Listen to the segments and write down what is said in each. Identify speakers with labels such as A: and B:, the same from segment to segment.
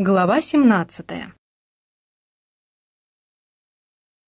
A: Глава 17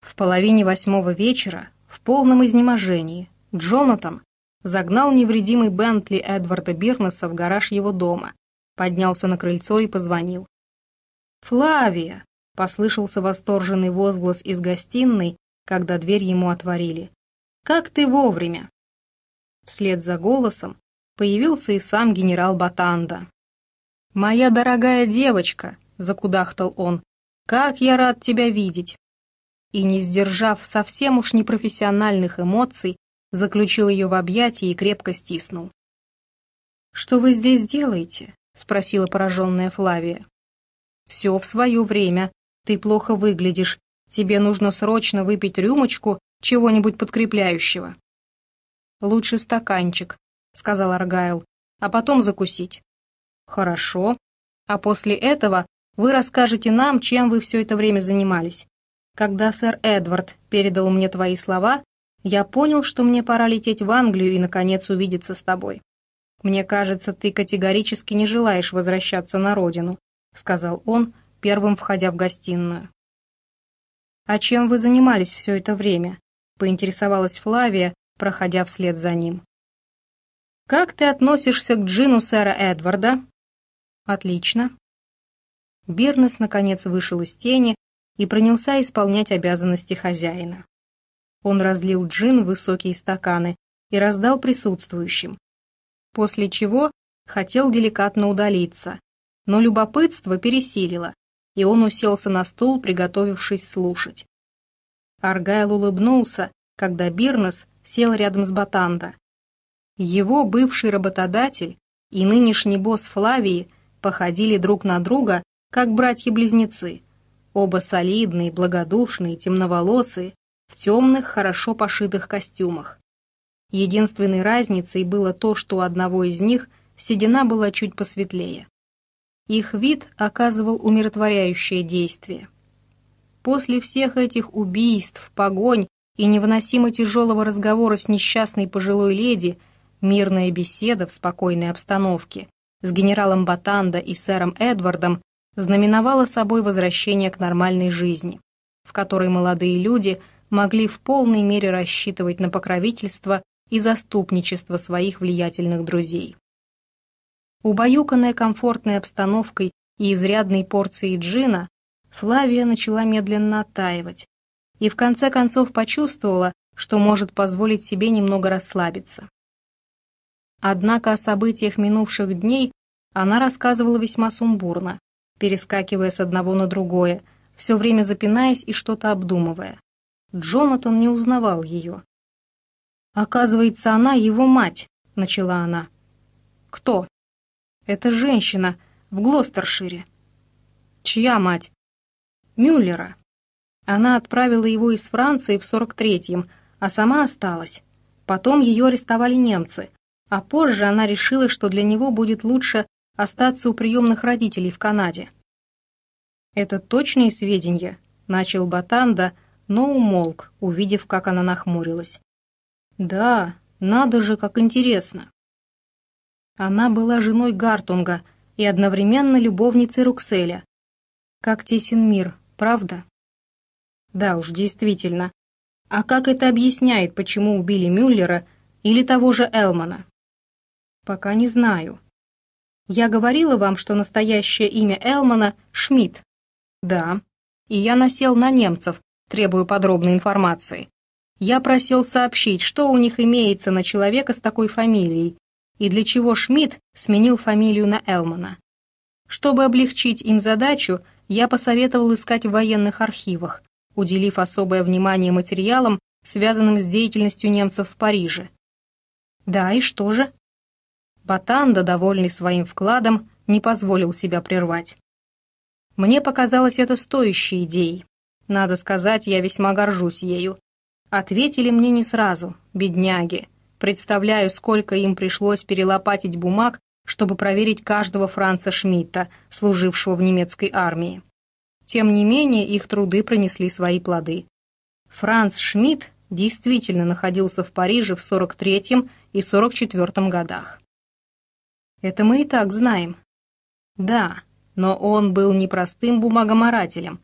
A: В половине восьмого вечера, в полном изнеможении, Джонатан загнал невредимый Бентли Эдварда Бирнеса в гараж его дома, поднялся на крыльцо и позвонил. «Флавия!» — послышался восторженный возглас из гостиной, когда дверь ему отворили. «Как ты вовремя!» Вслед за голосом появился и сам генерал Батанда, «Моя дорогая девочка», — закудахтал он, — «как я рад тебя видеть!» И, не сдержав совсем уж непрофессиональных эмоций, заключил ее в объятия и крепко стиснул. «Что вы здесь делаете?» — спросила пораженная Флавия. «Все в свое время. Ты плохо выглядишь. Тебе нужно срочно выпить рюмочку чего-нибудь подкрепляющего». «Лучше стаканчик», — сказал Аргайл, — «а потом закусить». Хорошо. А после этого вы расскажете нам, чем вы все это время занимались. Когда сэр Эдвард передал мне твои слова, я понял, что мне пора лететь в Англию и, наконец, увидеться с тобой. Мне кажется, ты категорически не желаешь возвращаться на родину», — сказал он, первым входя в гостиную. «А чем вы занимались все это время?» — поинтересовалась Флавия, проходя вслед за ним. «Как ты относишься к джину сэра Эдварда?» Отлично. Бернес, наконец, вышел из тени и принялся исполнять обязанности хозяина. Он разлил джин в высокие стаканы и раздал присутствующим, после чего хотел деликатно удалиться, но любопытство пересилило, и он уселся на стул, приготовившись слушать. Аргайл улыбнулся, когда Бирнес сел рядом с Батанда. Его бывший работодатель и нынешний босс Флавии – походили друг на друга, как братья-близнецы. Оба солидные, благодушные, темноволосые, в темных, хорошо пошитых костюмах. Единственной разницей было то, что у одного из них седина была чуть посветлее. Их вид оказывал умиротворяющее действие. После всех этих убийств, погонь и невыносимо тяжелого разговора с несчастной пожилой леди, мирная беседа в спокойной обстановке с генералом Батанда и сэром Эдвардом знаменовало собой возвращение к нормальной жизни, в которой молодые люди могли в полной мере рассчитывать на покровительство и заступничество своих влиятельных друзей. Убаюканная комфортной обстановкой и изрядной порцией джина, Флавия начала медленно оттаивать и в конце концов почувствовала, что может позволить себе немного расслабиться. Однако о событиях минувших дней она рассказывала весьма сумбурно, перескакивая с одного на другое, все время запинаясь и что-то обдумывая. Джонатан не узнавал ее. «Оказывается, она его мать», — начала она. «Кто?» «Это женщина в Глостершире». «Чья мать?» «Мюллера». Она отправила его из Франции в 43-м, а сама осталась. Потом ее арестовали немцы, а позже она решила, что для него будет лучше остаться у приемных родителей в Канаде. «Это точные сведения», — начал Батанда, но умолк, увидев, как она нахмурилась. «Да, надо же, как интересно». Она была женой Гартунга и одновременно любовницей Рукселя. Как тесен мир, правда? Да уж, действительно. А как это объясняет, почему убили Мюллера или того же Элмана? Пока не знаю. Я говорила вам, что настоящее имя Элмана — Шмидт. Да. И я насел на немцев, требую подробной информации. Я просил сообщить, что у них имеется на человека с такой фамилией, и для чего Шмидт сменил фамилию на Элмана. Чтобы облегчить им задачу, я посоветовал искать в военных архивах, уделив особое внимание материалам, связанным с деятельностью немцев в Париже. Да, и что же? Батанда, довольный своим вкладом, не позволил себя прервать. Мне показалось это стоящей идеей. Надо сказать, я весьма горжусь ею. Ответили мне не сразу, бедняги. Представляю, сколько им пришлось перелопатить бумаг, чтобы проверить каждого Франца Шмидта, служившего в немецкой армии. Тем не менее, их труды принесли свои плоды. Франц Шмидт действительно находился в Париже в 43 и 44 годах. Это мы и так знаем. Да, Но он был не простым бумагоморателем.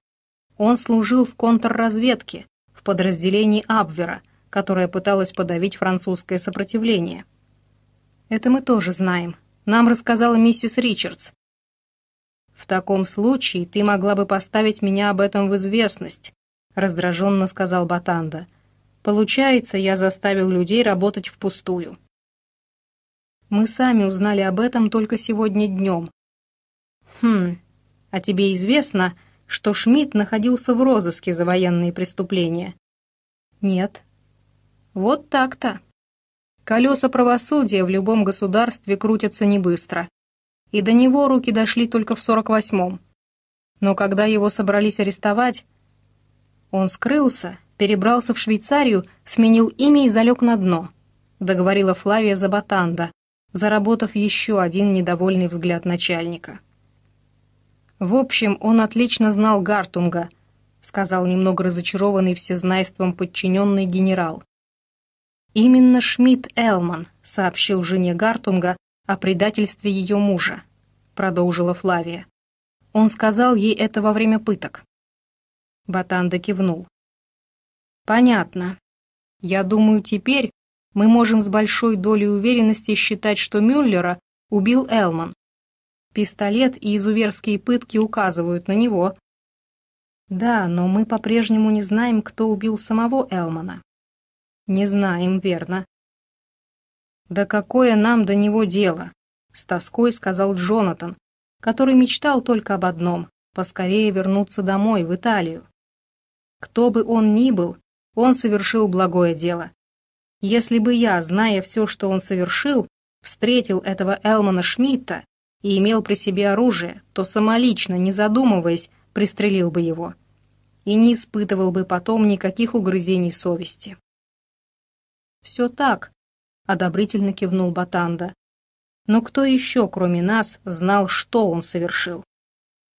A: Он служил в контрразведке, в подразделении Абвера, которое пыталось подавить французское сопротивление. Это мы тоже знаем. Нам рассказала миссис Ричардс. В таком случае ты могла бы поставить меня об этом в известность, раздраженно сказал Батанда. Получается, я заставил людей работать впустую. Мы сами узнали об этом только сегодня днем. Хм, а тебе известно, что Шмидт находился в розыске за военные преступления? Нет. Вот так-то. Колеса правосудия в любом государстве крутятся не быстро. И до него руки дошли только в 48-м. Но когда его собрались арестовать, он скрылся, перебрался в Швейцарию, сменил имя и залег на дно, договорила Флавия Забатанда, заработав еще один недовольный взгляд начальника. «В общем, он отлично знал Гартунга», сказал немного разочарованный всезнайством подчиненный генерал. Именно Шмидт Элман сообщил жене Гартунга о предательстве ее мужа, продолжила Флавия. Он сказал ей это во время пыток. Батанда кивнул. Понятно. Я думаю, теперь мы можем с большой долей уверенности считать, что Мюллера убил Элман. Пистолет и изуверские пытки указывают на него. Да, но мы по-прежнему не знаем, кто убил самого Элмана. «Не знаем, верно». «Да какое нам до него дело?» — с тоской сказал Джонатан, который мечтал только об одном — поскорее вернуться домой, в Италию. Кто бы он ни был, он совершил благое дело. Если бы я, зная все, что он совершил, встретил этого Элмана Шмидта и имел при себе оружие, то самолично, не задумываясь, пристрелил бы его. И не испытывал бы потом никаких угрызений совести. «Все так», — одобрительно кивнул Батанда. «Но кто еще, кроме нас, знал, что он совершил?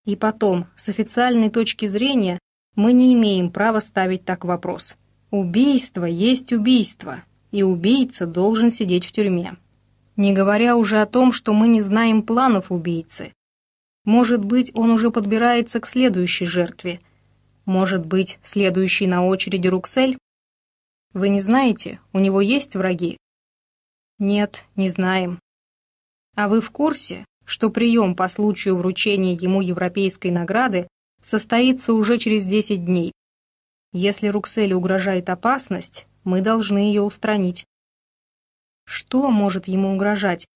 A: И потом, с официальной точки зрения, мы не имеем права ставить так вопрос. Убийство есть убийство, и убийца должен сидеть в тюрьме. Не говоря уже о том, что мы не знаем планов убийцы. Может быть, он уже подбирается к следующей жертве. Может быть, следующий на очереди Руксель? Вы не знаете, у него есть враги? Нет, не знаем. А вы в курсе, что прием по случаю вручения ему европейской награды состоится уже через 10 дней? Если Рукселю угрожает опасность, мы должны ее устранить. Что может ему угрожать?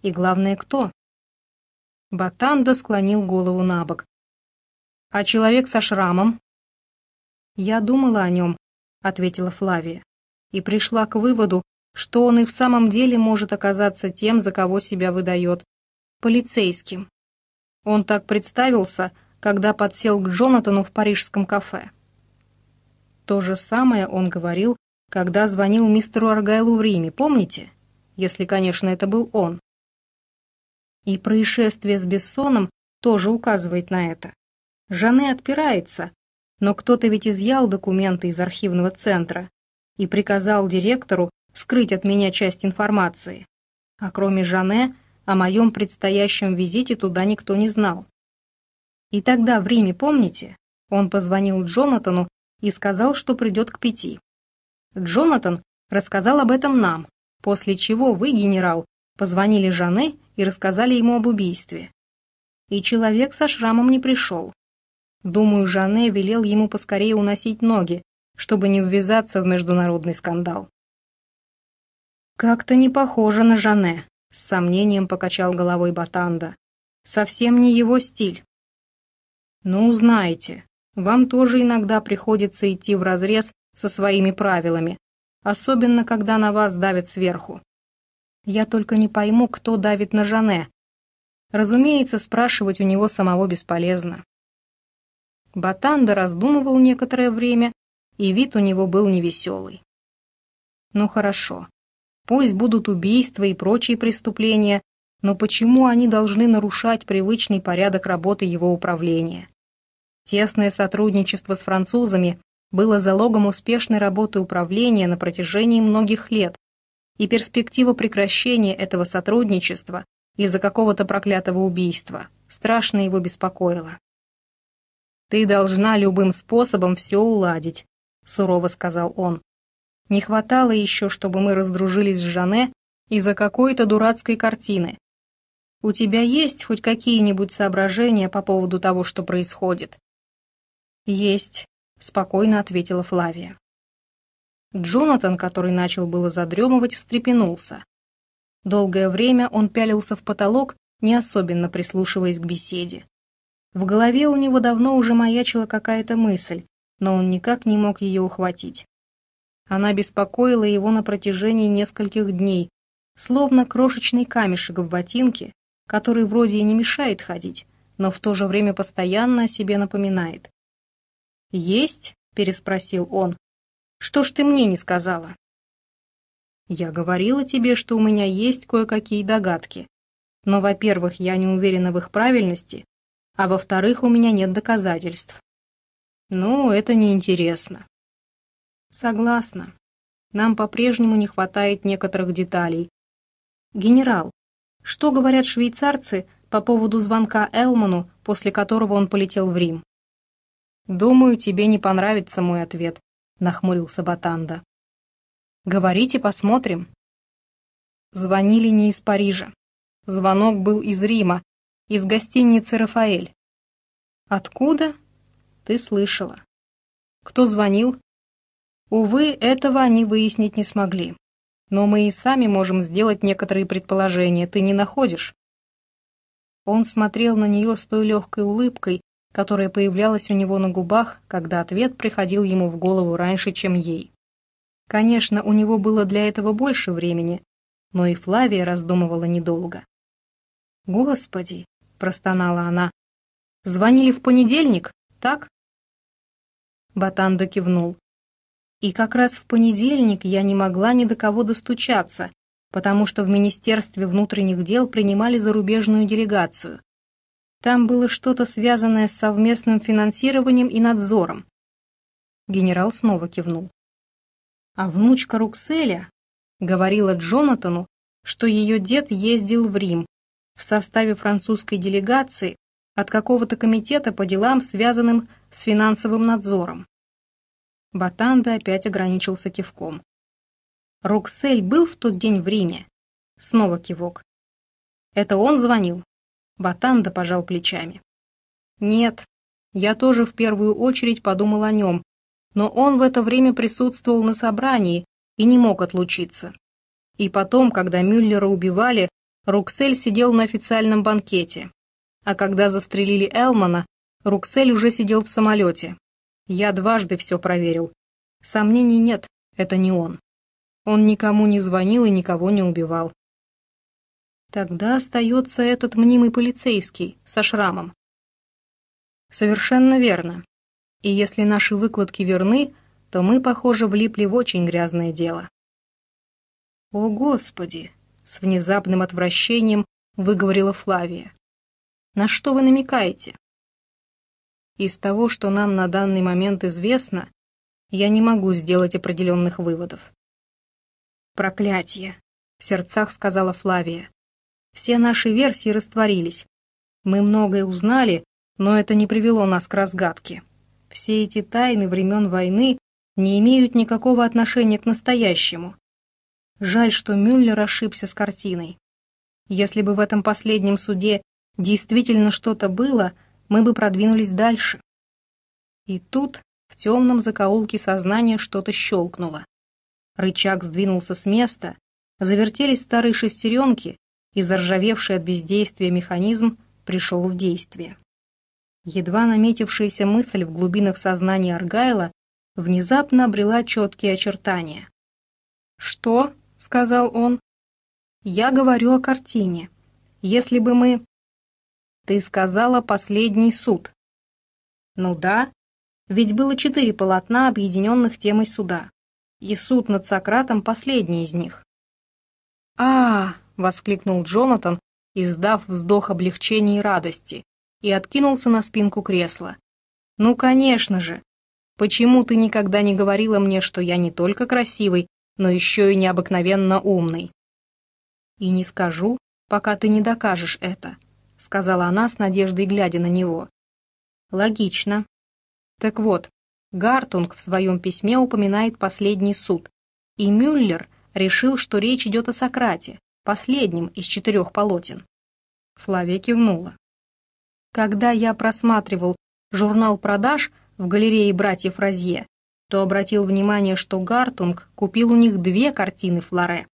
A: И главное, кто? Батанда склонил голову на бок. А человек со шрамом? Я думала о нем, — ответила Флавия, и пришла к выводу, что он и в самом деле может оказаться тем, за кого себя выдает, полицейским. Он так представился, когда подсел к Джонатану в парижском кафе. То же самое он говорил, когда звонил мистеру Аргайлу в Риме, помните? Если, конечно, это был он. И происшествие с Бессоном тоже указывает на это. Жанне отпирается, но кто-то ведь изъял документы из архивного центра и приказал директору скрыть от меня часть информации. А кроме Жане, о моем предстоящем визите туда никто не знал. И тогда в Риме, помните, он позвонил Джонатану и сказал, что придет к пяти. Джонатан рассказал об этом нам, после чего вы, генерал, позвонили Жане и рассказали ему об убийстве. И человек со шрамом не пришел. Думаю, Жанне велел ему поскорее уносить ноги, чтобы не ввязаться в международный скандал. «Как-то не похоже на Жанне», — с сомнением покачал головой Батанда. «Совсем не его стиль». «Ну, знаете, вам тоже иногда приходится идти вразрез со своими правилами, особенно когда на вас давят сверху. Я только не пойму, кто давит на Жанне. Разумеется, спрашивать у него самого бесполезно. Батанда раздумывал некоторое время, и вид у него был невеселый. Ну хорошо, пусть будут убийства и прочие преступления, но почему они должны нарушать привычный порядок работы его управления? Тесное сотрудничество с французами было залогом успешной работы управления на протяжении многих лет, и перспектива прекращения этого сотрудничества из-за какого-то проклятого убийства страшно его беспокоило. «Ты должна любым способом все уладить», — сурово сказал он. «Не хватало еще, чтобы мы раздружились с Жане из-за какой-то дурацкой картины. У тебя есть хоть какие-нибудь соображения по поводу того, что происходит?» «Есть», — спокойно ответила Флавия. Джонатан, который начал было задремывать, встрепенулся. Долгое время он пялился в потолок, не особенно прислушиваясь к беседе. В голове у него давно уже маячила какая-то мысль, но он никак не мог ее ухватить. Она беспокоила его на протяжении нескольких дней, словно крошечный камешек в ботинке, который вроде и не мешает ходить, но в то же время постоянно о себе напоминает. «Есть?» — переспросил он. «Что ж ты мне не сказала?» «Я говорила тебе, что у меня есть кое-какие догадки. Но, во-первых, я не уверена в их правильности, а во-вторых, у меня нет доказательств. Ну, это неинтересно. Согласна. Нам по-прежнему не хватает некоторых деталей. Генерал, что говорят швейцарцы по поводу звонка Элману, после которого он полетел в Рим? Думаю, тебе не понравится мой ответ, нахмурился Батанда. Говорите, посмотрим. Звонили не из Парижа. Звонок был из Рима, из гостиницы «Рафаэль». Откуда? Ты слышала. Кто звонил? Увы, этого они выяснить не смогли. Но мы и сами можем сделать некоторые предположения, ты не находишь? Он смотрел на нее с той легкой улыбкой, которая появлялась у него на губах, когда ответ приходил ему в голову раньше, чем ей. Конечно, у него было для этого больше времени, но и Флавия раздумывала недолго. «Господи, простонала она. «Звонили в понедельник, так?» Батанда кивнул. «И как раз в понедельник я не могла ни до кого достучаться, потому что в Министерстве внутренних дел принимали зарубежную делегацию. Там было что-то связанное с совместным финансированием и надзором. Генерал снова кивнул. А внучка Рукселя говорила Джонатану, что ее дед ездил в Рим в составе французской делегации от какого-то комитета по делам, связанным с финансовым надзором. Батанда опять ограничился кивком. Роксель был в тот день в Риме. Снова кивок. Это он звонил? Батанда пожал плечами. Нет, я тоже в первую очередь подумал о нем, но он в это время присутствовал на собрании и не мог отлучиться. И потом, когда Мюллера убивали, Руксель сидел на официальном банкете. А когда застрелили Элмана, Руксель уже сидел в самолете. Я дважды все проверил. Сомнений нет, это не он. Он никому не звонил и никого не убивал. Тогда остается этот мнимый полицейский со шрамом. Совершенно верно. И если наши выкладки верны, то мы, похоже, влипли в очень грязное дело. О, Господи! с внезапным отвращением выговорила Флавия. «На что вы намекаете?» «Из того, что нам на данный момент известно, я не могу сделать определенных выводов». «Проклятие!» — в сердцах сказала Флавия. «Все наши версии растворились. Мы многое узнали, но это не привело нас к разгадке. Все эти тайны времен войны не имеют никакого отношения к настоящему. Жаль, что Мюллер ошибся с картиной. Если бы в этом последнем суде действительно что-то было, мы бы продвинулись дальше. И тут в темном закоулке сознания что-то щелкнуло. Рычаг сдвинулся с места, завертелись старые шестеренки, и заржавевший от бездействия механизм пришел в действие. Едва наметившаяся мысль в глубинах сознания Аргайла внезапно обрела четкие очертания. «Что?» — сказал он. «Я говорю о картине. Если бы мы...» «Ты сказала последний суд». «Ну да, ведь было четыре полотна, объединенных темой суда. И суд над Сократом последний из них». «А-а-а!» — воскликнул Джонатан, издав вздох облегчения и радости, и откинулся на спинку кресла. «Ну, конечно же! Почему ты никогда не говорила мне, что я не только красивый, но еще и необыкновенно умный. И не скажу, пока ты не докажешь это. сказала она с надеждой, глядя на него. Логично. Так вот, Гартунг в своем письме упоминает последний суд, и Мюллер решил, что речь идет о Сократе, последнем из четырех полотен. Флавия кивнула. Когда я просматривал журнал продаж в галерее братьев Розье, то обратил внимание, что Гартунг купил у них две картины Флоре.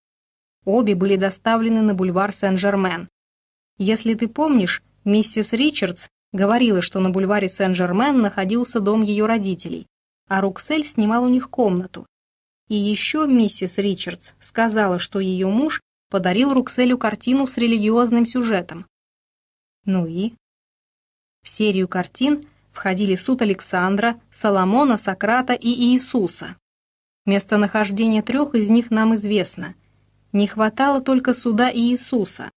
A: Обе были доставлены на бульвар Сен-Жермен. Если ты помнишь, миссис Ричардс говорила, что на бульваре Сен-Жермен находился дом ее родителей, а Руксель снимал у них комнату. И еще миссис Ричардс сказала, что ее муж подарил Рукселю картину с религиозным сюжетом. Ну и? В серию картин входили суд Александра, Соломона, Сократа и Иисуса. Местонахождение трех из них нам известно. Не хватало только суда Иисуса.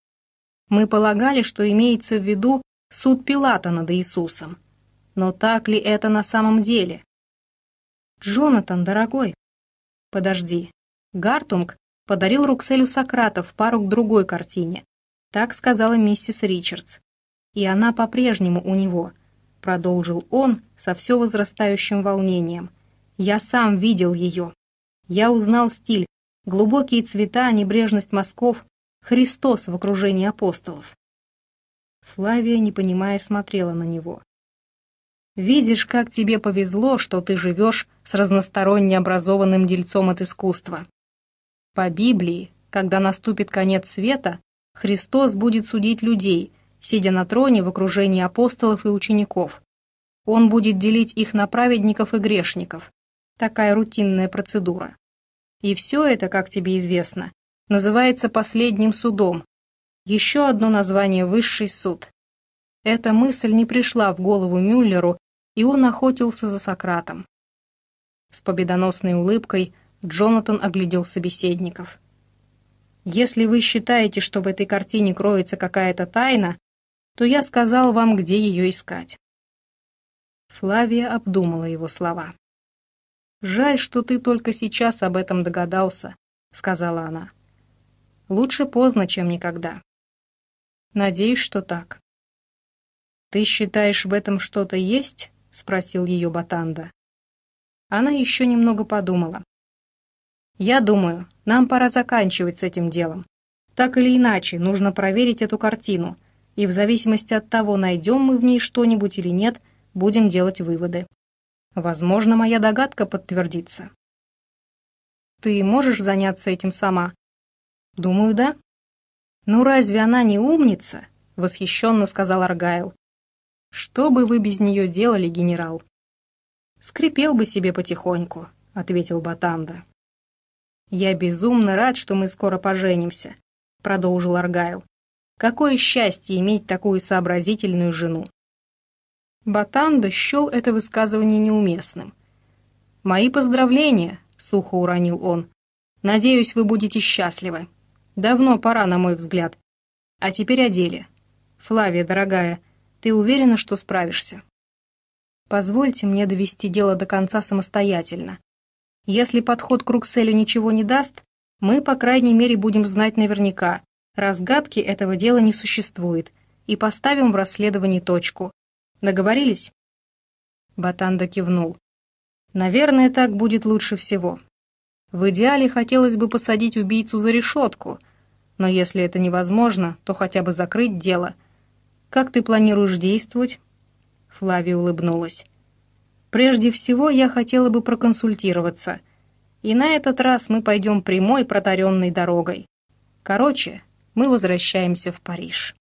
A: Мы полагали, что имеется в виду суд Пилата над Иисусом. Но так ли это на самом деле? Джонатан, дорогой. Подожди. Гартунг подарил Рукселю Сократа в пару к другой картине. Так сказала миссис Ричардс и она по-прежнему у него», — продолжил он со все возрастающим волнением. «Я сам видел ее. Я узнал стиль, глубокие цвета, небрежность мазков, Христос в окружении апостолов». Флавия, не понимая, смотрела на него. «Видишь, как тебе повезло, что ты живешь с разносторонне образованным дельцом от искусства. По Библии, когда наступит конец света, Христос будет судить людей, сидя на троне в окружении апостолов и учеников. Он будет делить их на праведников и грешников. Такая рутинная процедура. И все это, как тебе известно, называется последним судом. Еще одно название – высший суд. Эта мысль не пришла в голову Мюллеру, и он охотился за Сократом. С победоносной улыбкой Джонатан оглядел собеседников. «Если вы считаете, что в этой картине кроется какая-то тайна, то я сказал вам, где ее искать». Флавия обдумала его слова. «Жаль, что ты только сейчас об этом догадался», — сказала она. «Лучше поздно, чем никогда». «Надеюсь, что так». «Ты считаешь, в этом что-то есть?» — спросил ее Батанда. Она еще немного подумала. «Я думаю, нам пора заканчивать с этим делом. Так или иначе, нужно проверить эту картину, и в зависимости от того, найдем мы в ней что-нибудь или нет, будем делать выводы. Возможно, моя догадка подтвердится. Ты можешь заняться этим сама? Думаю, да. Ну разве она не умница? Восхищенно сказал Аргайл. Что бы вы без нее делали, генерал? Скрипел бы себе потихоньку, ответил Батанда. Я безумно рад, что мы скоро поженимся, продолжил Аргайл. Какое счастье иметь такую сообразительную жену. Батанда счел это высказывание неуместным. «Мои поздравления», — сухо уронил он. «Надеюсь, вы будете счастливы. Давно пора, на мой взгляд. А теперь о деле. Флавия, дорогая, ты уверена, что справишься?» «Позвольте мне довести дело до конца самостоятельно. Если подход к Рукселю ничего не даст, мы, по крайней мере, будем знать наверняка, Разгадки этого дела не существует, и поставим в расследовании точку. Договорились?» Батанда кивнул. «Наверное, так будет лучше всего. В идеале хотелось бы посадить убийцу за решетку, но если это невозможно, то хотя бы закрыть дело. Как ты планируешь действовать?» Флавия улыбнулась. «Прежде всего, я хотела бы проконсультироваться. И на этот раз мы пойдем прямой протаренной дорогой. Короче, мы возвращаемся в Париж.